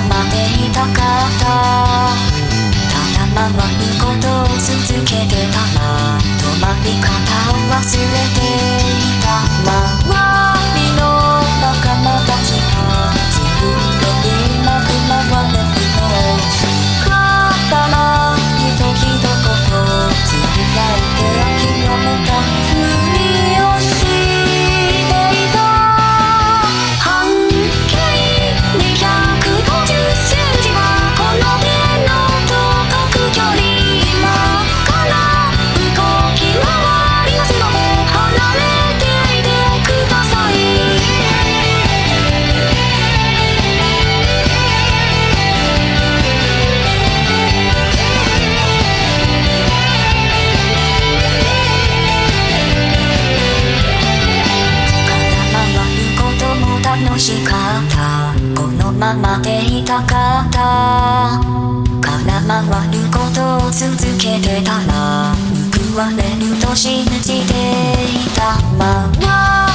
たままでいたかった。ただ回ることを続けてたら止まり方を忘れてしかったこのままでいたかった。空回ることを続けてたら報われると信じていた。まま